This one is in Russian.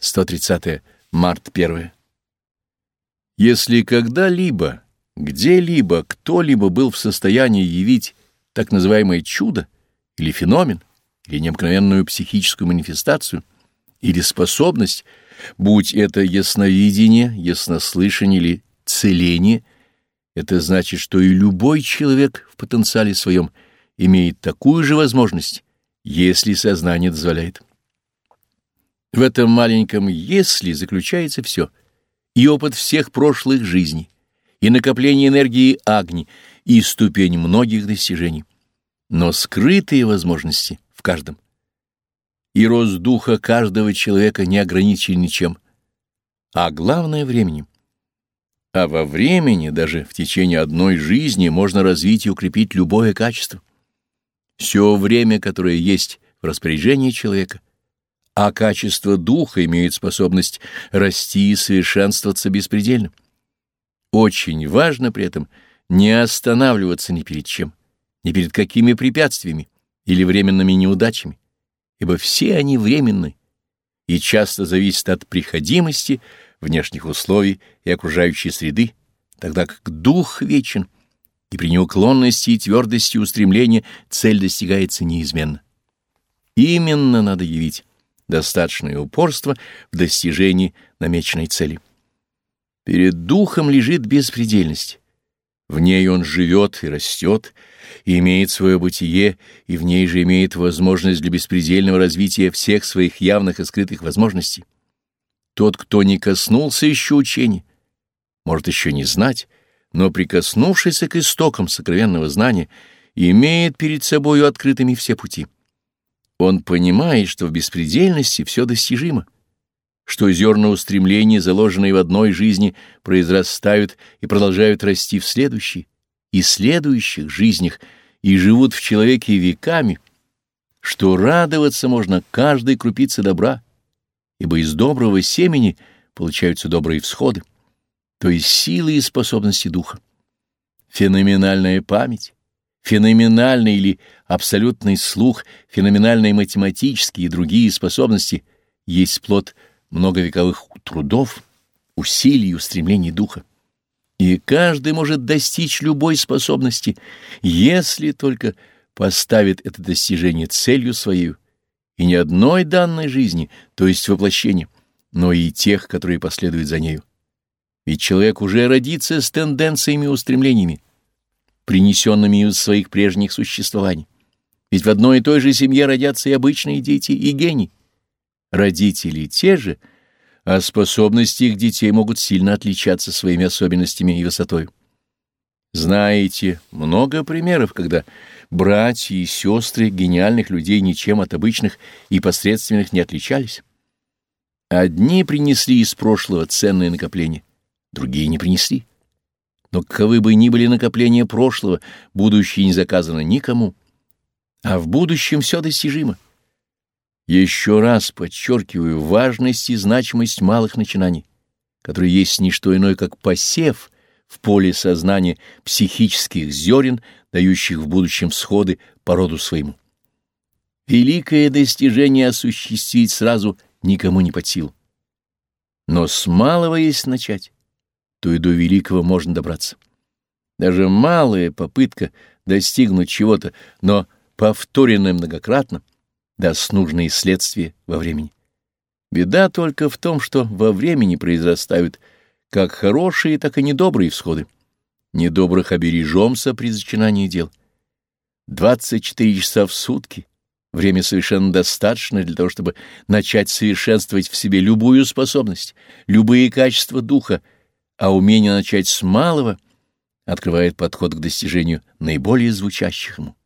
130 март 1. Если когда-либо, где-либо, кто-либо был в состоянии явить так называемое чудо или феномен, или необыкновенную психическую манифестацию, или способность, будь это ясновидение, яснослышание или целение, это значит, что и любой человек в потенциале своем имеет такую же возможность, если сознание дозволяет. В этом маленьком «если» заключается все, и опыт всех прошлых жизней, и накопление энергии Агни, и ступень многих достижений, но скрытые возможности в каждом. И рост духа каждого человека не ограничен ничем, а главное — временем. А во времени, даже в течение одной жизни, можно развить и укрепить любое качество. Все время, которое есть в распоряжении человека — а качество духа имеет способность расти и совершенствоваться беспредельно. Очень важно при этом не останавливаться ни перед чем, ни перед какими препятствиями или временными неудачами, ибо все они временны и часто зависят от приходимости внешних условий и окружающей среды, тогда как дух вечен, и при неуклонности и твердости устремления цель достигается неизменно. Именно надо явить достаточное упорство в достижении намеченной цели. Перед духом лежит беспредельность. В ней он живет и растет, и имеет свое бытие, и в ней же имеет возможность для беспредельного развития всех своих явных и скрытых возможностей. Тот, кто не коснулся еще учения, может еще не знать, но прикоснувшись к истокам сокровенного знания, имеет перед собою открытыми все пути. Он понимает, что в беспредельности все достижимо, что зерна устремлений, заложенные в одной жизни, произрастают и продолжают расти в следующей и следующих жизнях и живут в человеке веками, что радоваться можно каждой крупице добра, ибо из доброго семени получаются добрые всходы, то есть силы и способности духа. Феноменальная память, феноменальный или абсолютный слух, феноменальные математические и другие способности есть плод многовековых трудов, усилий и устремлений духа. И каждый может достичь любой способности, если только поставит это достижение целью свою, и не одной данной жизни, то есть воплощения, но и тех, которые последуют за нею. Ведь человек уже родится с тенденциями и устремлениями, принесенными из своих прежних существований. Ведь в одной и той же семье родятся и обычные дети, и гений. Родители те же, а способности их детей могут сильно отличаться своими особенностями и высотой. Знаете много примеров, когда братья и сестры гениальных людей ничем от обычных и посредственных не отличались. Одни принесли из прошлого ценные накопления, другие не принесли. Но каковы бы ни были накопления прошлого, будущее не заказано никому, а в будущем все достижимо. Еще раз подчеркиваю важность и значимость малых начинаний, которые есть не что иное, как посев в поле сознания психических зерен, дающих в будущем всходы по роду своему. Великое достижение осуществить сразу никому не под силу. Но с малого есть начать то и до великого можно добраться. Даже малая попытка достигнуть чего-то, но повторенная многократно, даст нужные следствия во времени. Беда только в том, что во времени произрастают как хорошие, так и недобрые всходы. Недобрых обережемся при зачинании дел. 24 часа в сутки — время совершенно достаточно для того, чтобы начать совершенствовать в себе любую способность, любые качества духа, а умение начать с малого открывает подход к достижению наиболее звучащих ему.